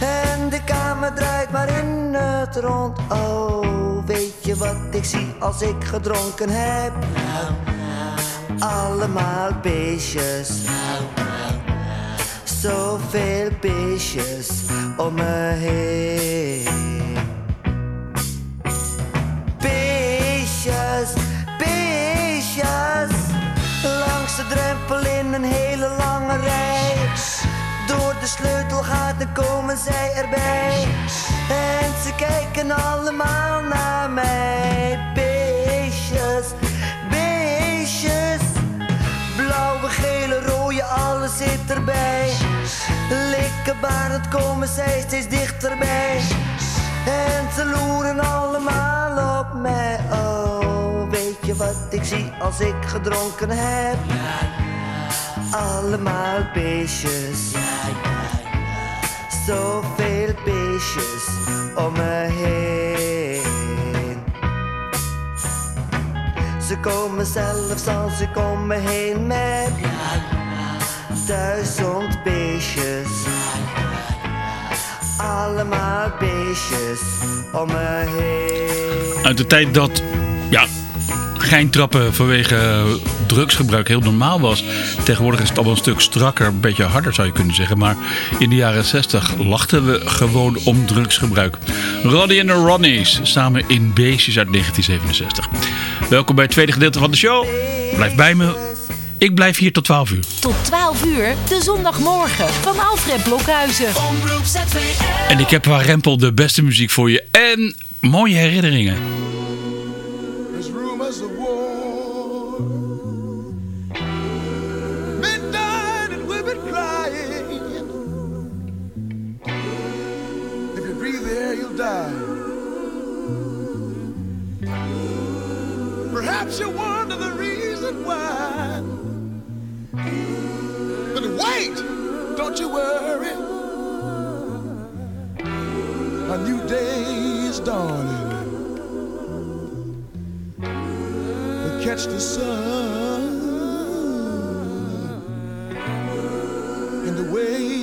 En de kamer draait maar in het rond. Oh, weet je wat ik zie als ik gedronken heb? Allemaal beestjes. Zoveel beestjes om me heen. Beestjes, beestjes. Langs de drempel in een hele lange rij. De sleutelgaten komen zij erbij. En ze kijken allemaal naar mij. Beestjes, beestjes. Blauwe, gele, rode, alles zit erbij. Likkenbarend komen zij steeds dichterbij. En ze loeren allemaal op mij. Oh, weet je wat ik zie als ik gedronken heb? Allemaal beestjes. Beestjes om me heen. Ze komen zelfs ik om me heen met duizend beestjes. Allemaal beestjes om me heen. Uit de tijd dat ja, geintrappen vanwege drugsgebruik heel normaal was. Tegenwoordig is het allemaal een stuk strakker, een beetje harder zou je kunnen zeggen. Maar in de jaren 60 lachten we gewoon om drugsgebruik. Roddy en de Ronnies samen in Beestjes uit 1967. Welkom bij het tweede gedeelte van de show. Blijf bij me. Ik blijf hier tot 12 uur. Tot 12 uur, de zondagmorgen van Alfred Blokhuizen. En ik heb waar Rempel de beste muziek voor je. En mooie herinneringen. Don't you worry. A new day is dawning. We catch the sun and the way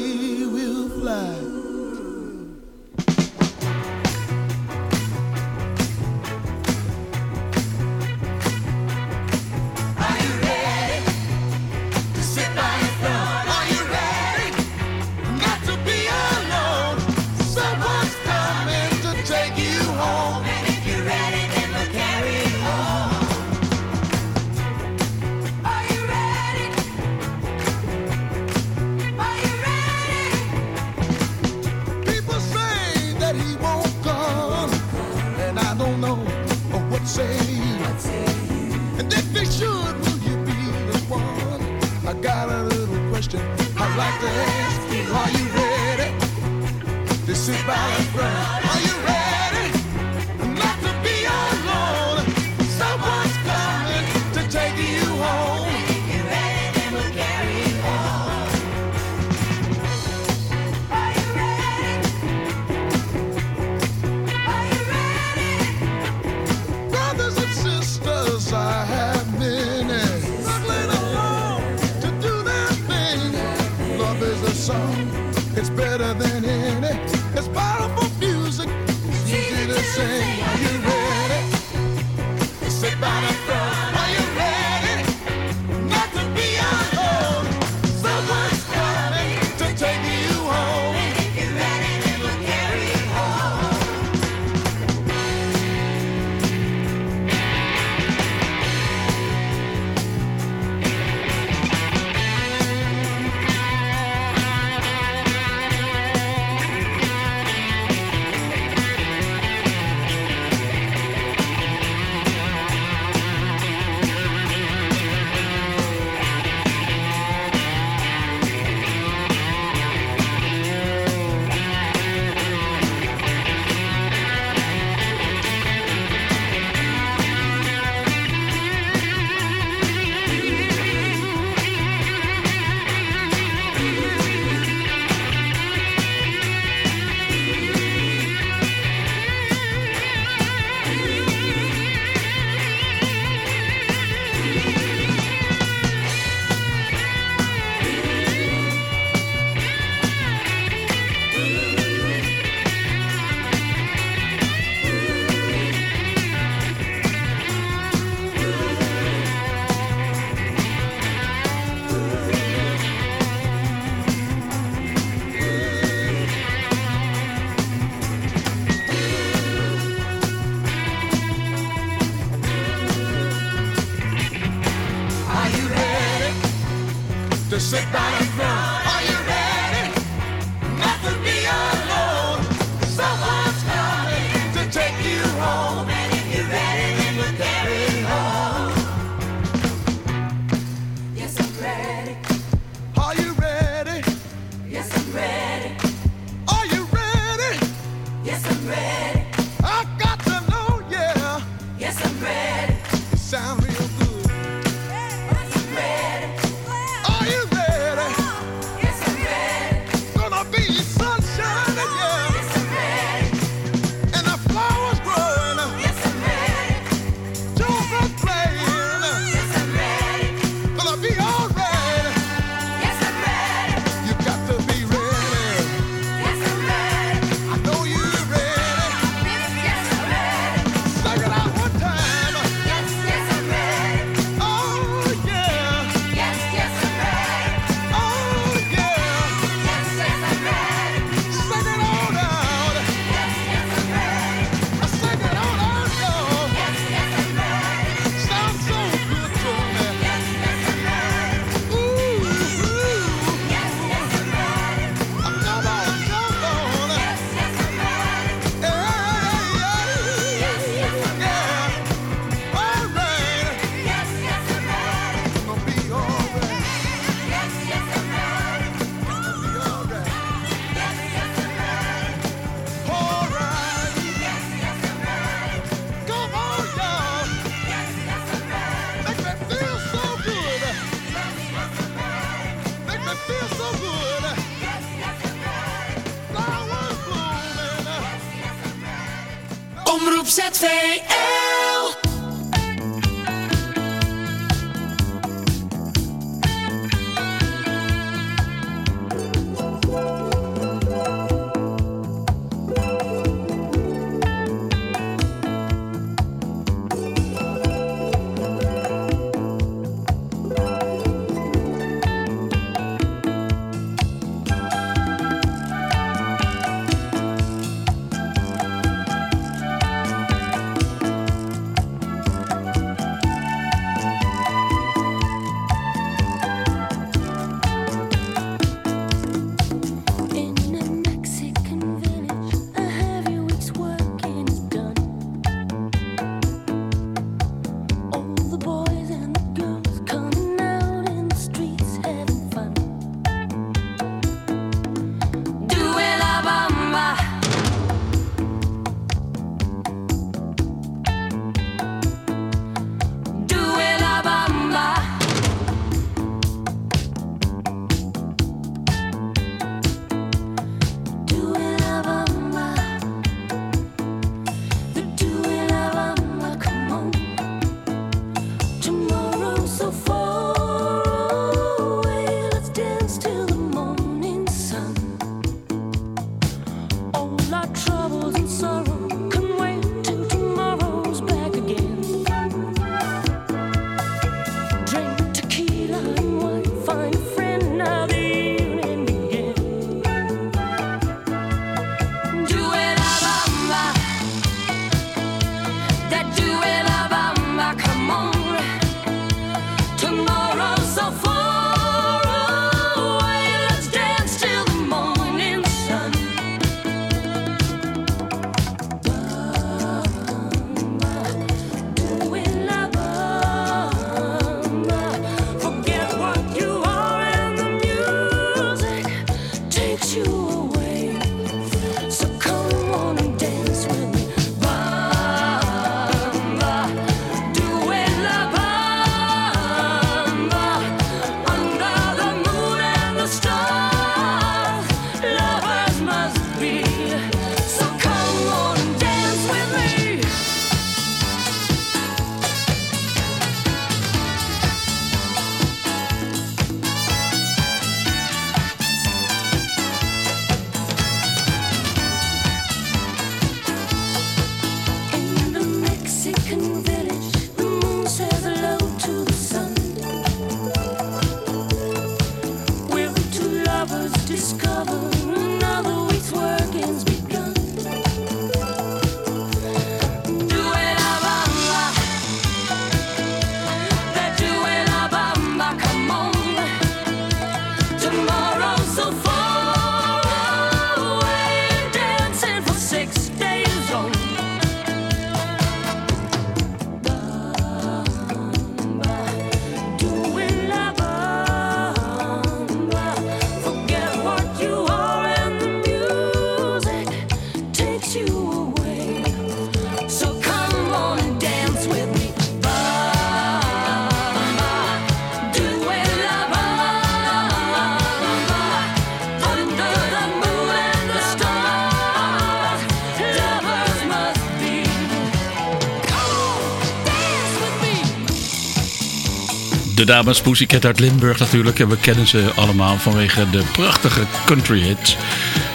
dames Pussycat uit Limburg natuurlijk. En we kennen ze allemaal vanwege de prachtige country hits.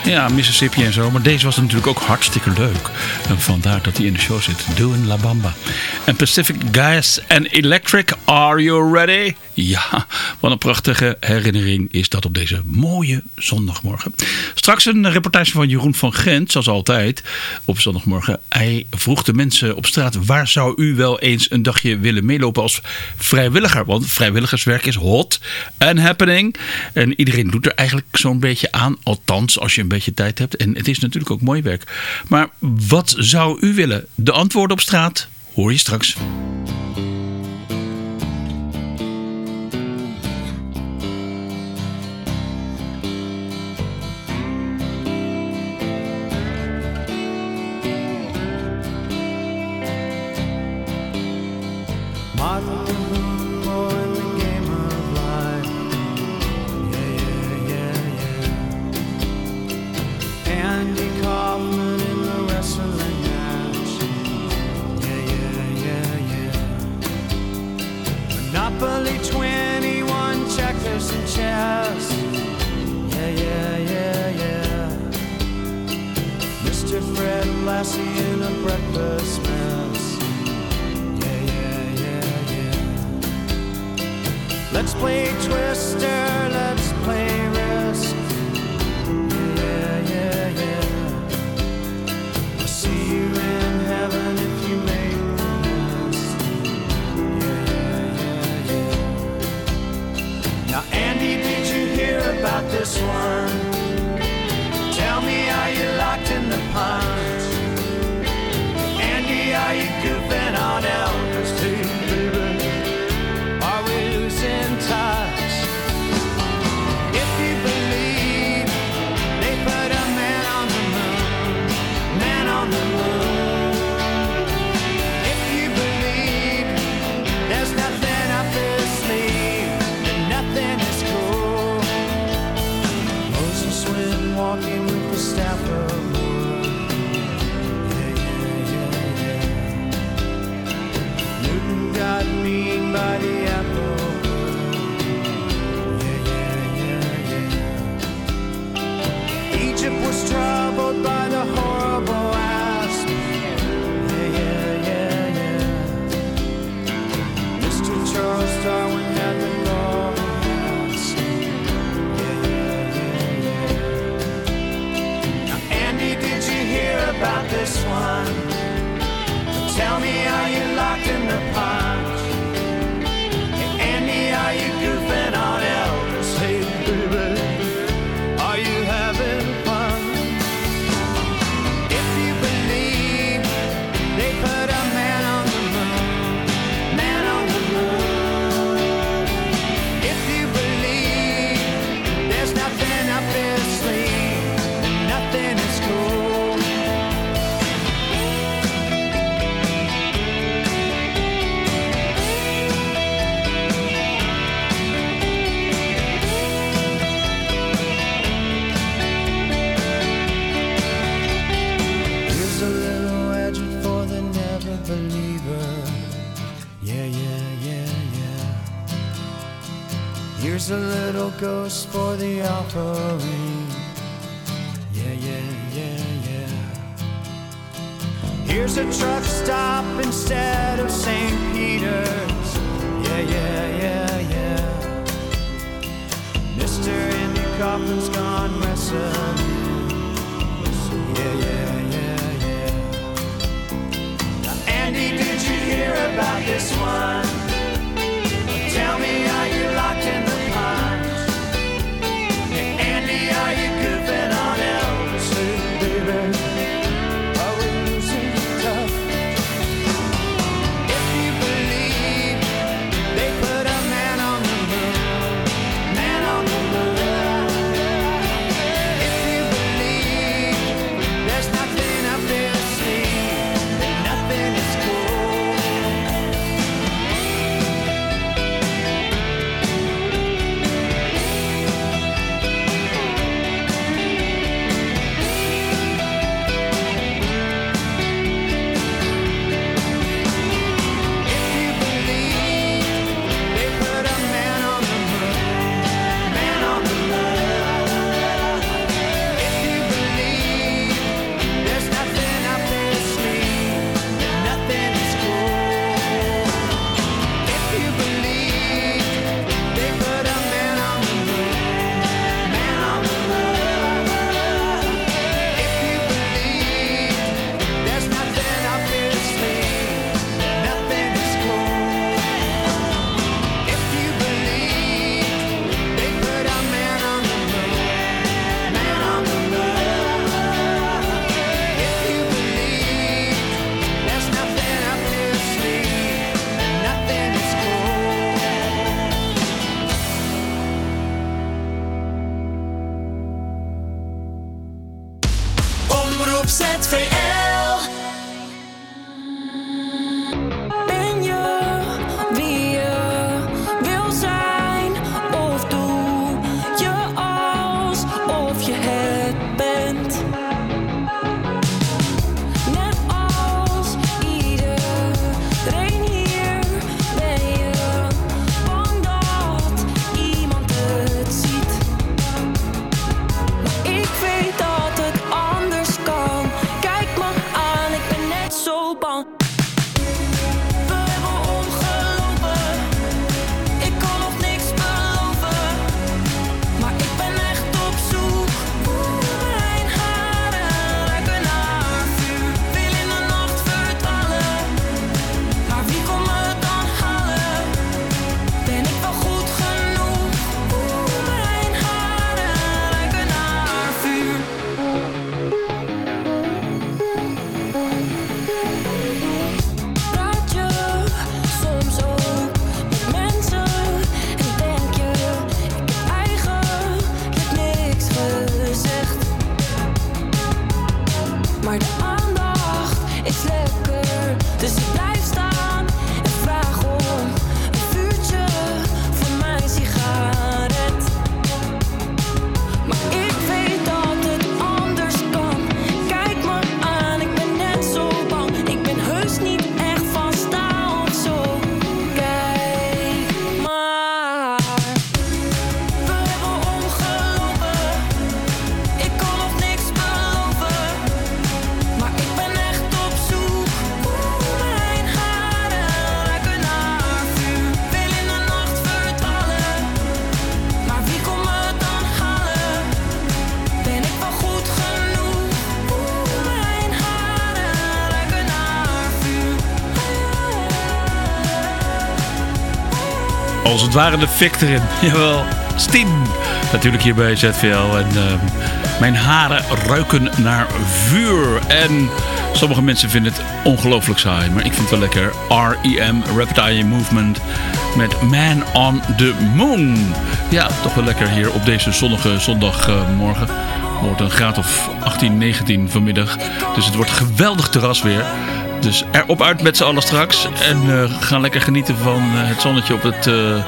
Ja, Mississippi en zo. Maar deze was natuurlijk ook hartstikke leuk. En vandaar dat hij in de show zit. Doing La Bamba. En Pacific guys and Electric. Are you ready? Ja, wat een prachtige herinnering is dat op deze mooie zondagmorgen. Straks een reportage van Jeroen van Gent, zoals altijd, op zondagmorgen. Hij vroeg de mensen op straat, waar zou u wel eens een dagje willen meelopen als vrijwilliger? Want vrijwilligerswerk is hot and happening. En iedereen doet er eigenlijk zo'n beetje aan, althans als je een beetje tijd hebt. En het is natuurlijk ook mooi werk. Maar wat zou u willen? De antwoorden op straat hoor je straks. Als het ware de fik erin. Jawel, Steen. Natuurlijk hier bij ZVL. En ehm, mijn haren ruiken naar vuur. En sommige mensen vinden het ongelooflijk saai. Maar ik vind het wel lekker. R.E.M. Eye Movement. Met Man on the Moon. Ja, toch wel lekker hier op deze zonnige zondagmorgen. Het wordt een graad of 18, 19 vanmiddag. Dus het wordt geweldig terras weer. Dus erop uit met z'n allen straks. En eh, gaan lekker genieten van eh, het zonnetje op het eh,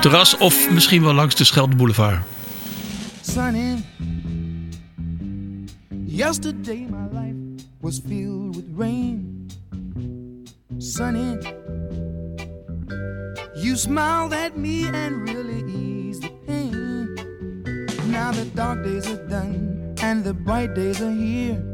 terras. Of misschien wel langs de Schelde Boulevard. Sunny. Yesterday my life was filled with rain. Sunny. You smiled at me and really eased pain. Now the dark days are done and the bright days are here.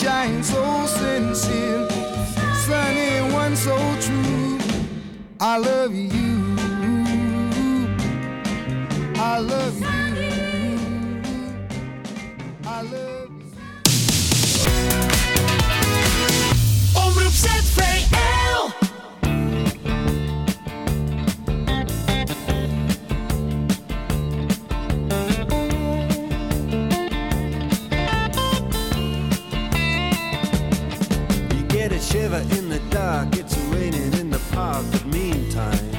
shine so sincere, sunny one so true. I love you. I love you. Shiver in the dark, it's raining in the park, but meantime.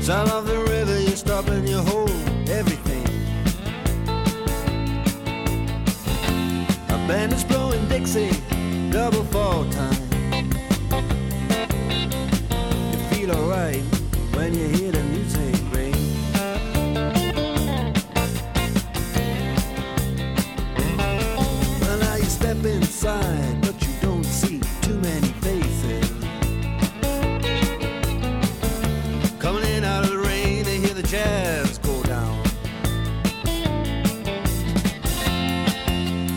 Sound of the river, you stop and you hold everything. A band is inside, but you don't see too many faces. Coming in out of the rain, they hear the jazz go down.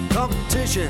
Competition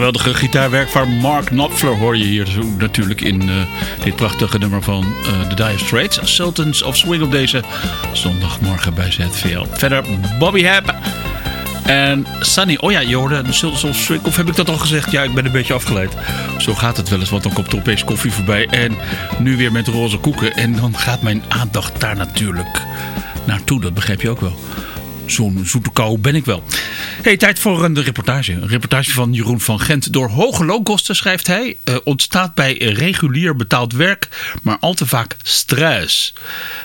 geweldige gitaarwerk van Mark Knopfler hoor je hier zo natuurlijk in eh, dit prachtige nummer van eh The Dire Straits. Sultans of Swing op deze zondagmorgen bij ZVL. Verder Bobby Hap en Sunny. Oh ja, je Sultans of Swing. Of heb ik dat al gezegd? Ja, ik ben een beetje afgeleid. Zo gaat het wel eens, want dan komt er opeens koffie voorbij. En nu weer met roze koeken. En dan gaat mijn aandacht daar natuurlijk naartoe. Dat begrijp je ook wel. Zo'n zoete kou ben ik wel. Hey, tijd voor een reportage. Een reportage van Jeroen van Gent. Door hoge loonkosten, schrijft hij, eh, ontstaat bij regulier betaald werk maar al te vaak stress.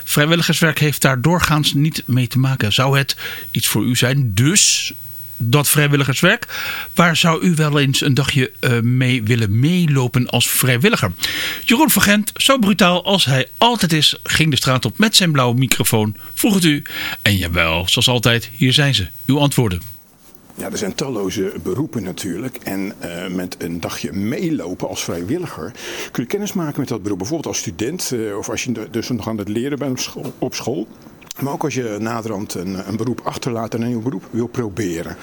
Vrijwilligerswerk heeft daar doorgaans niet mee te maken. Zou het iets voor u zijn? Dus dat vrijwilligerswerk. Waar zou u wel eens een dagje eh, mee willen meelopen als vrijwilliger? Jeroen van Gent, zo brutaal als hij altijd is, ging de straat op met zijn blauwe microfoon. Vroeg het u. En jawel, zoals altijd, hier zijn ze. Uw antwoorden. Ja, er zijn talloze beroepen natuurlijk. En eh, met een dagje meelopen als vrijwilliger kun je kennis maken met dat beroep. Bijvoorbeeld als student eh, of als je dus nog aan het leren bent. Op school. Maar ook als je naderhand een, een beroep achterlaat en een nieuw beroep wil proberen.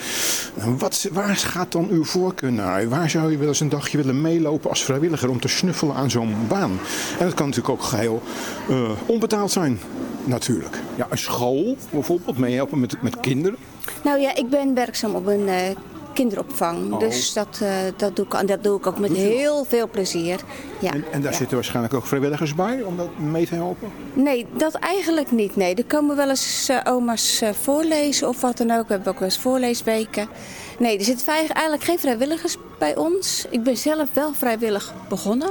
En Wat, waar gaat dan uw voorkeur naar? Waar zou je wel eens een dagje willen meelopen als vrijwilliger om te snuffelen aan zo'n baan? En dat kan natuurlijk ook geheel eh, onbetaald zijn, natuurlijk. Ja, een school bijvoorbeeld, meehelpen met, met kinderen. Nou ja, ik ben werkzaam op een eh, kinderopvang. Oh. Dus dat, eh, dat, doe ik, en dat doe ik ook met heel veel plezier. Ja. En, en daar ja. zitten waarschijnlijk ook vrijwilligers bij om dat mee te helpen? Nee, dat eigenlijk niet. Nee, er komen wel eens eh, oma's eh, voorlezen of wat dan ook. We hebben ook wel eens voorleesweken. Nee, er zitten eigenlijk geen vrijwilligers bij ons. Ik ben zelf wel vrijwillig begonnen.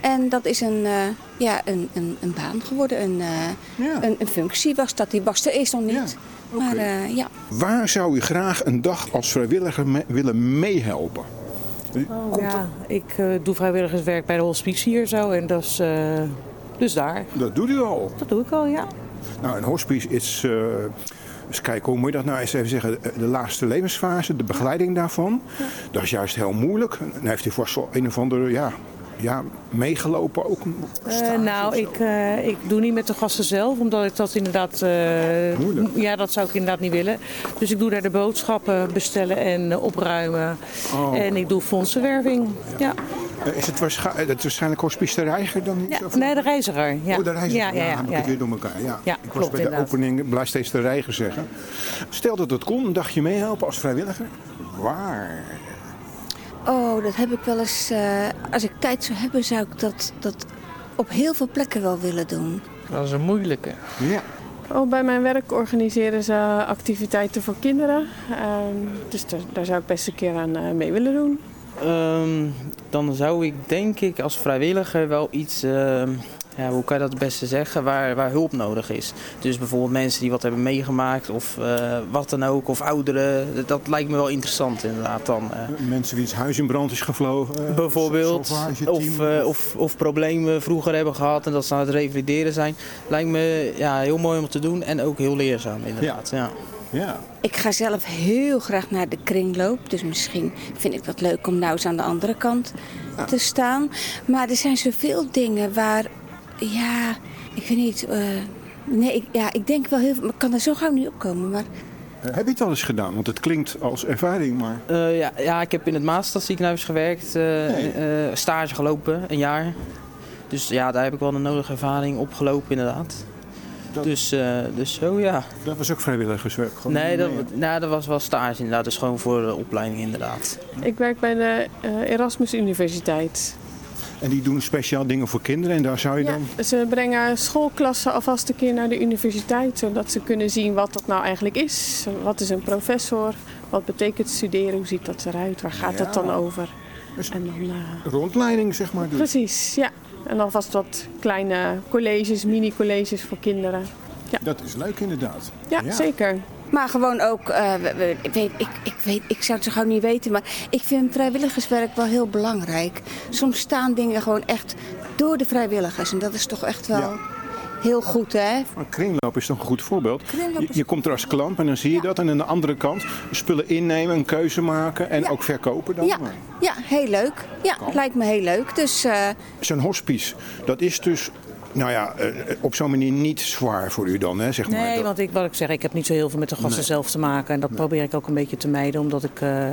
En dat is een, ja, een, een, een baan geworden. Een, Ja. een, een functie was dat. Die was er eerst nog niet. Maar eh, ja. Waar zou u graag een dag als vrijwilliger me- willen meehelpen? Oh, ja, ik eh, doe vrijwilligerswerk bij de hospice hier zo en dat is eh, dus daar. Dat doet u al. Dat doe ik al, ja. Nou, een hospice is, eh eens kijken, hoe moet je dat nou eens even zeggen, de laatste levensfase, de begeleiding daarvan. Dat is juist heel moeilijk. Dan heeft u vast wel een of andere, ja, ja meegelopen ook. Eh, nou, ik, eh, ik doe niet met de gasten zelf, omdat ik dat inderdaad... eh, Moeilijk. Ja, dat zou ik inderdaad niet willen. Dus ik doe daar de boodschappen bestellen en opruimen. Oh. En ik doe fondsenwerving. Ja. Is het, waarsch- het is waarschijnlijk hospice de Reiger dan niet? ja. Nee, de reiziger. Ja. Oh, de reiziger. Ja, ja, ik ja, ja. weer door elkaar. Ja. Ja, ik was klopt, bij de inderdaad. opening, blijf steeds de reiger zeggen. Stel dat het kon, een dagje meehelpen als vrijwilliger. Waar? Oh, dat heb ik wel eens. eh, als ik tijd zou hebben, zou ik dat, dat op heel veel plekken wel willen doen. Dat is een moeilijke. Ja. Oh, bij mijn werk organiseren ze activiteiten voor kinderen. Ehm, dus daar, daar zou ik best een keer aan eh, mee willen doen. Ehm, dan zou ik denk ik als vrijwilliger wel iets, ehm, ja, hoe kan je dat het beste zeggen, waar, waar hulp nodig is. Dus bijvoorbeeld mensen die wat hebben meegemaakt of eh, wat dan ook, of ouderen. Dat, dat lijkt me wel interessant inderdaad dan. eh. Mensen wie het huis in brand is gevlogen. eh, Bijvoorbeeld, of, eh, of, of problemen vroeger hebben gehad en dat ze aan het revalideren zijn. Lijkt me ja, heel mooi om te doen en ook heel leerzaam inderdaad. Ja. Ja. Ik ga zelf heel graag naar de kringloop. Dus misschien vind ik dat leuk om nou eens aan de andere kant te staan. Maar er zijn zoveel dingen waar. Ja, ik weet niet. eh, nee, ik, ja, ik denk wel heel veel. maar Ik kan er zo gauw niet op komen. Maar Eh, Heb je het al eens gedaan? Want het klinkt als ervaring, maar... Eh, ja, ja, ik heb in het Maastadziekenhuis gewerkt, eh, eh, stage gelopen, een jaar. Dus ja, daar heb ik wel de nodige ervaring opgelopen inderdaad. Dus, eh, dus zo ja. Dat was ook vrijwilligerswerk? gewoon Nee, dat, nou, dat was wel stage inderdaad, dus gewoon voor de opleiding inderdaad. Ik werk bij de Erasmus Universiteit. En die doen speciaal dingen voor kinderen en daar zou je Ja, dan... ze brengen schoolklassen alvast een keer naar de universiteit, zodat ze kunnen zien wat dat nou eigenlijk is. Wat is een professor? Wat betekent studeren? Hoe ziet dat eruit? Waar gaat het dan over? En dan, eh, Rondleiding, zeg maar. Dus. precies, ja. En alvast wat kleine colleges, mini-colleges voor kinderen. Ja, Dat is leuk inderdaad. ja, zeker. Maar gewoon ook, eh, ik, weet, ik, ik, weet, ik zou het zo gauw niet weten, maar ik vind vrijwilligerswerk wel heel belangrijk. Soms staan dingen gewoon echt door de vrijwilligers en dat is toch echt wel Ja. heel goed, hè? Een kringloop is toch een goed voorbeeld. Je, je komt er als klant en dan zie je dat. En aan de andere kant spullen innemen, een keuze maken en ook verkopen dan. Ja, ja heel leuk. Ja, lijkt me heel leuk. Dus eh, Zo'n hospice, dat is dus nou ja, eh, op zo'n manier niet zwaar voor u dan, hè, zeg maar. Nee, want ik, wat ik zeg, ik heb niet zo heel veel met de gasten Nee. zelf te maken. En dat probeer ik ook een beetje te mijden, omdat ik eh,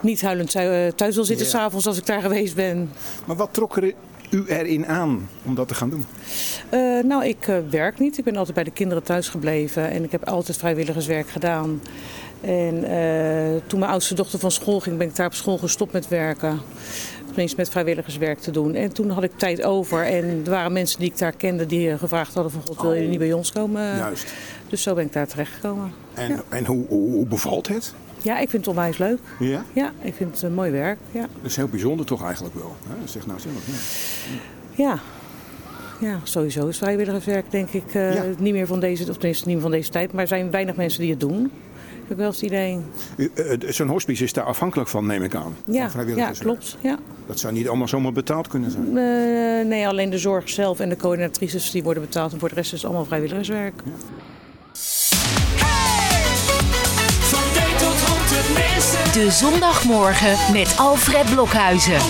niet huilend thu- thuis wil zitten Ja. s s'avonds als ik daar geweest ben. Maar wat trok er u erin aan om dat te gaan doen? Eh, nou, ik eh, werk niet. Ik ben altijd bij de kinderen thuis gebleven en ik heb altijd vrijwilligerswerk gedaan. En eh, toen mijn oudste dochter van school ging, ben ik daar op school gestopt met werken. Met vrijwilligerswerk te doen. En toen had ik tijd over. En er waren mensen die ik daar kende die eh, gevraagd hadden van... God, wil je niet bij ons komen? Juist. Dus zo ben ik daar terechtgekomen. En, en hoe, hoe, hoe bevalt het? Ja, ik vind het onwijs leuk. Ja? Ja, ik vind het een mooi werk. Ja. Dat is heel bijzonder toch eigenlijk wel. Hè? Zeg nou zelf. Ja. Ja. Ja, sowieso is vrijwilligerswerk denk ik eh, Ja. niet meer van deze, of tenminste niet meer van deze tijd. Maar er zijn weinig mensen die het doen. Heb ik wel eens het idee. U, eh, Zo'n hospice is daar afhankelijk van, neem ik aan. Ja, ja klopt. Ja. Dat zou niet allemaal zomaar betaald kunnen zijn. Eh, nee, alleen de zorg zelf en de coördinatrices die worden betaald. En voor de rest is het allemaal vrijwilligerswerk. Van D tot rond het meeste. De zondagmorgen met Alfred Blokhuizen.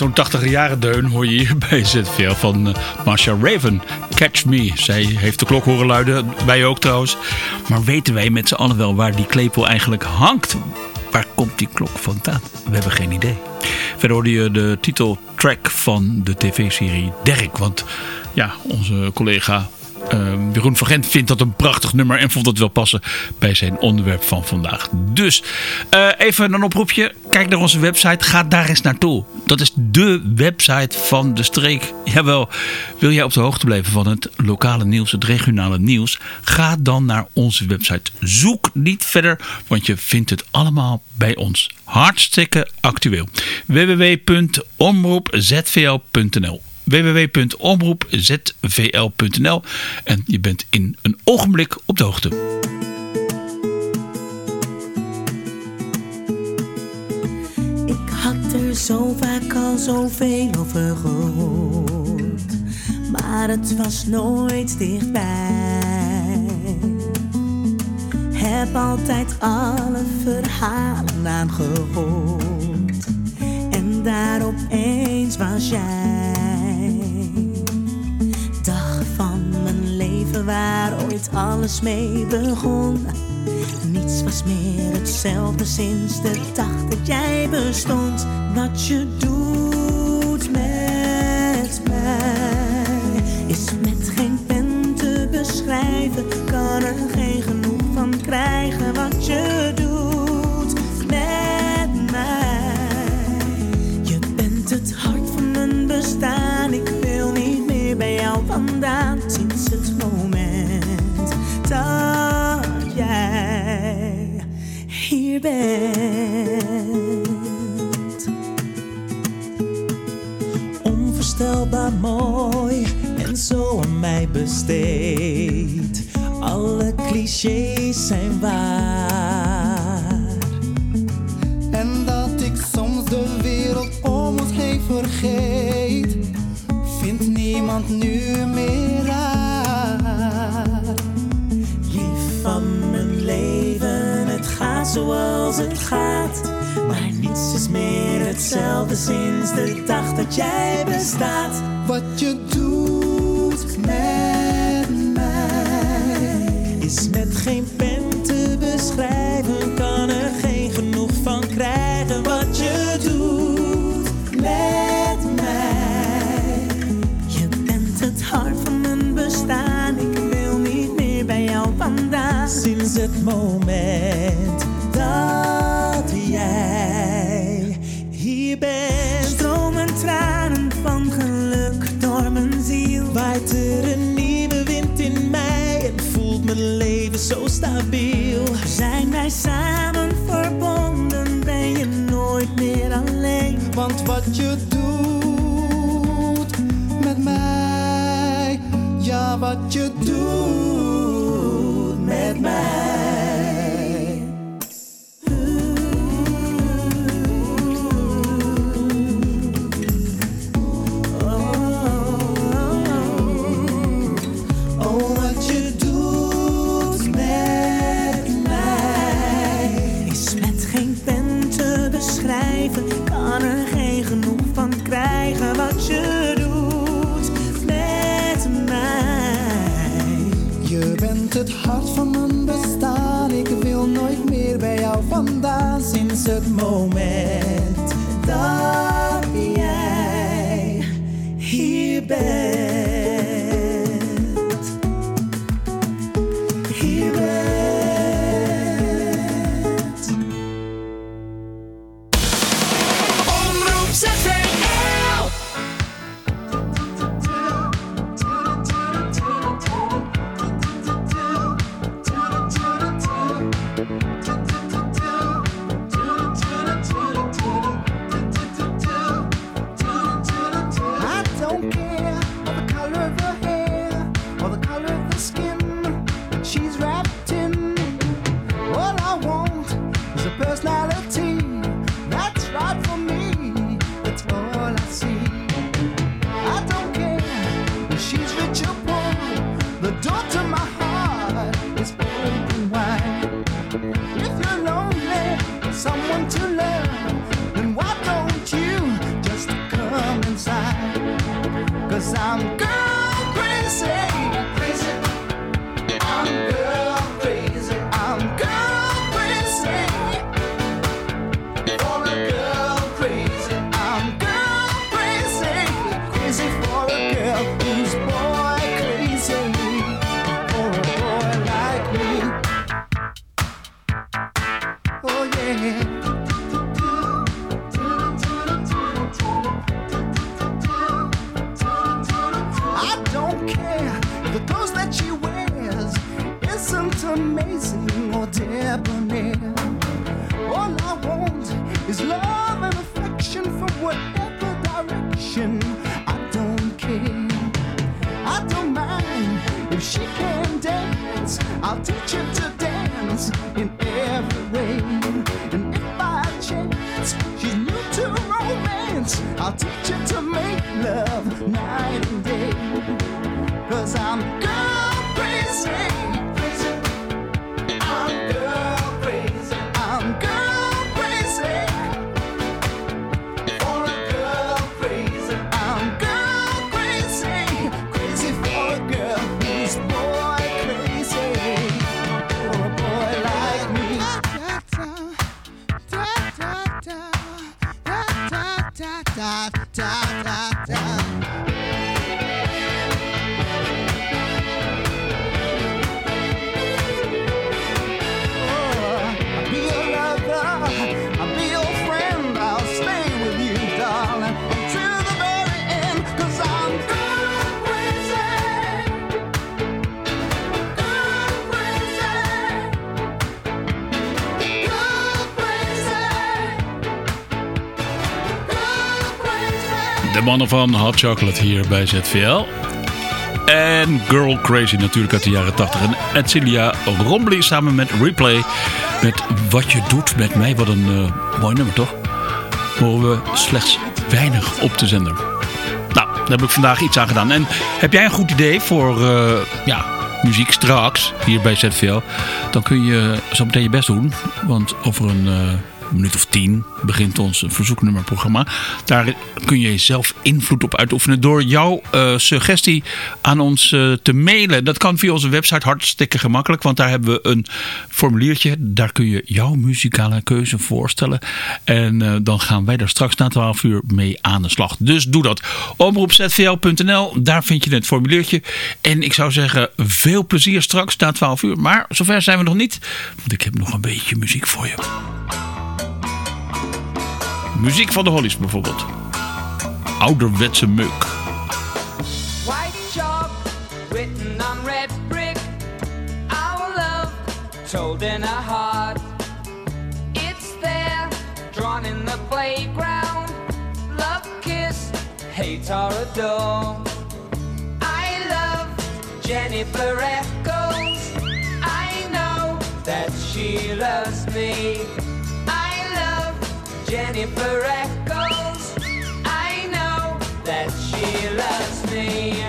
Zo'n 80 jaren deun hoor je hier bij ZVL van uh, Marsha Raven. Catch Me. Zij heeft de klok horen luiden. Wij ook trouwens. Maar weten wij met z'n allen wel waar die klepel eigenlijk hangt? Waar komt die klok vandaan? We hebben geen idee. Verder hoorde je de titeltrack van de tv-serie Derek. Want ja, onze collega uh, Jeroen van Gent vindt dat een prachtig nummer en vond het wel passen bij zijn onderwerp van vandaag. Dus uh, even een oproepje. Kijk naar onze website. Ga daar eens naartoe. Dat is de website van de streek. Jawel, wil jij op de hoogte blijven van het lokale nieuws, het regionale nieuws? Ga dan naar onze website. Zoek niet verder, want je vindt het allemaal bij ons. Hartstikke actueel. www.omroepzvl.nl www.omroepzvl.nl en je bent in een ogenblik op de hoogte. Ik had er zo vaak al zoveel over gehoord, maar het was nooit dichtbij. Heb altijd alle verhalen aangehoord en daar opeens was jij. Waar ooit alles mee begon. Niets was meer hetzelfde sinds de dag dat jij bestond. Wat je doet met mij is met geen pen te beschrijven. Kan bent. Onvoorstelbaar mooi en zo aan mij besteed. Alle clichés zijn waar. En dat ik soms de wereld om ons heen vergeet, vindt niemand nu meer meer hetzelfde sinds de dag dat jij bestaat. Wat je doet met mij is met geen pen te beschrijven. Kan er geen genoeg van krijgen wat je doet met mij. Je bent het hart van mijn bestaan. Ik wil niet meer bij jou vandaan. Sinds het moment Zijn wij samen verbonden, ben je nooit meer alleen. Want wat je doet met mij, ja, wat je doet mannen van Hot Chocolate hier bij ZVL. En Girl Crazy natuurlijk uit de jaren 80. En Edcilia Rombly samen met Replay. Met Wat je doet met mij. Wat een eh, mooi nummer toch? Horen we slechts weinig op de zender. Nou, daar heb ik vandaag iets aan gedaan. En heb jij een goed idee voor eh, ja, muziek straks hier bij ZVL? Dan kun je zo meteen je best doen. Want over een eh, minuut of tien begint ons verzoeknummerprogramma. Daar kun je zelf invloed op uitoefenen door jouw eh, suggestie aan ons eh, te mailen. Dat kan via onze website hartstikke gemakkelijk, want daar hebben we een formuliertje. Daar kun je jouw muzikale keuze voorstellen. En eh, dan gaan wij daar straks na 12 uur mee aan de slag. Dus doe dat. Omroepzvl.nl, daar vind je het formuliertje. En ik zou zeggen, veel plezier straks na 12 uur. Maar zover zijn we nog niet, want ik heb nog een beetje muziek voor je. Muziek van de Hollies bijvoorbeeld. Ouderwetse meuk. White chalk written on red brick. Our love told in a heart. It's there, drawn in the playground. Love kiss, hate or adore. I love Jennifer Echoes. I know that she loves me. Jennifer Echoes. I know that she loves me.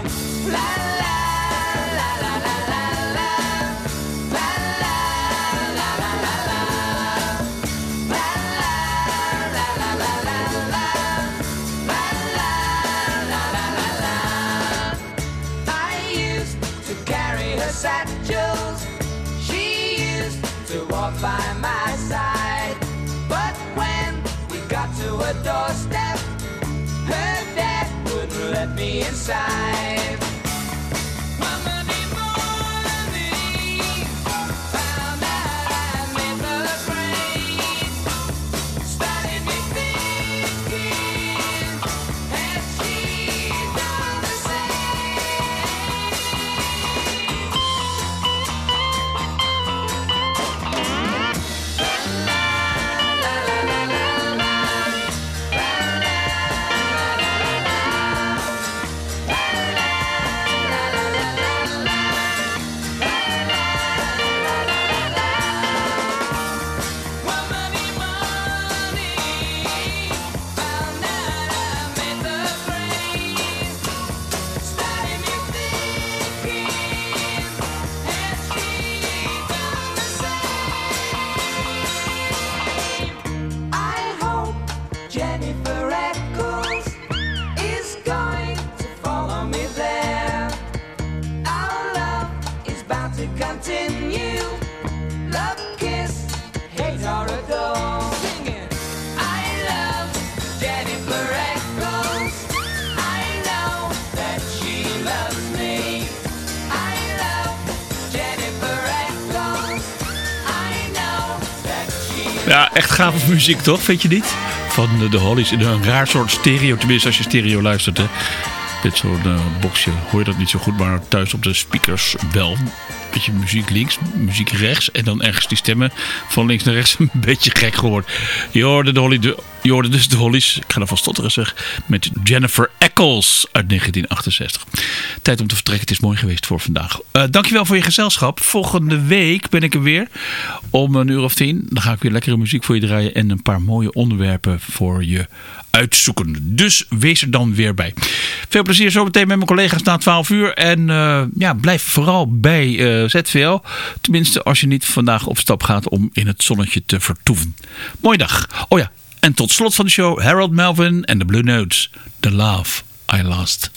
Inside. Gave muziek toch, vind je niet? Van eh, de Hollies een raar soort stereo. Tenminste, als je stereo luistert. Hè. Met zo'n eh, boxje hoor je dat niet zo goed. Maar thuis op de speakers wel. Beetje muziek links, muziek rechts. En dan ergens die stemmen van links naar rechts een beetje gek geworden. Je de Holly, de, je hoorde dus de Hollies. Ik ga ervan stotteren zeg. Met Jennifer Eccles uit 1968. Tijd om te vertrekken. Het is mooi geweest voor vandaag. Eh dankjewel voor je gezelschap. Volgende week ben ik er weer. Om een uur of tien. Dan ga ik weer lekkere muziek voor je draaien. En een paar mooie onderwerpen voor je uitzoeken. Dus wees er dan weer bij. Veel plezier zometeen met mijn collega's na 12 uur. En eh, ja, blijf vooral bij eh, ZVL. Tenminste, als je niet vandaag op stap gaat om in het zonnetje te vertoeven. Mooie dag. Oh ja, en tot slot van de show Harold Melvin en de Blue Notes. The Love I Lost.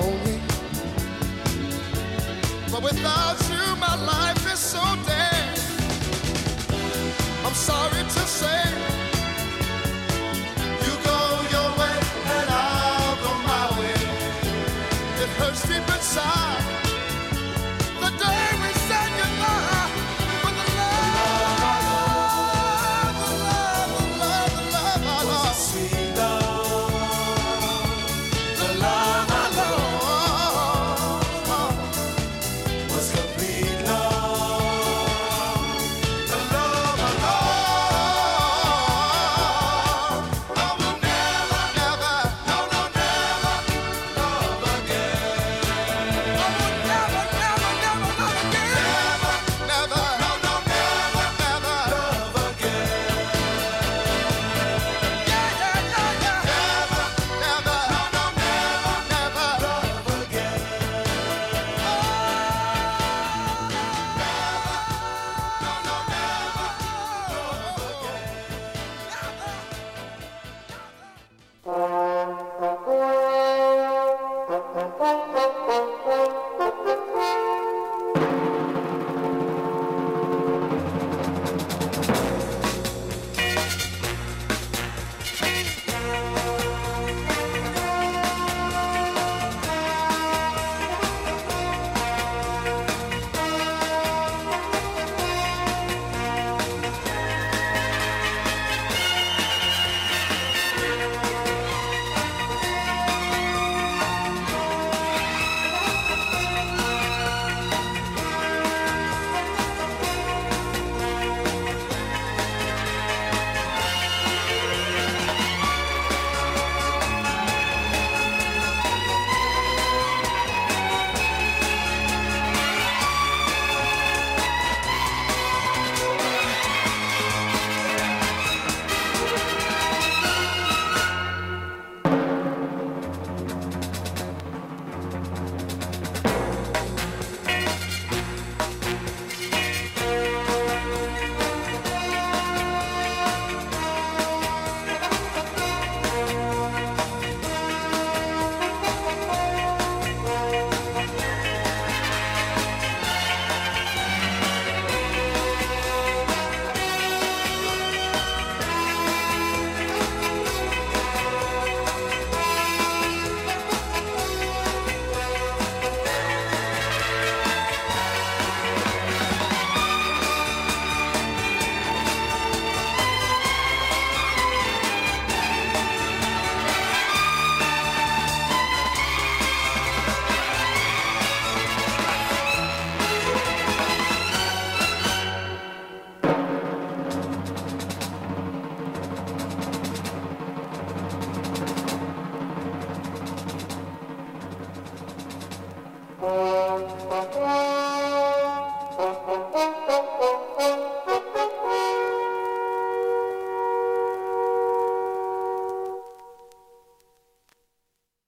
lonely. But without you, my life is so dead. I'm sorry to say. You go your way and I'll go my way. It hurts deep inside.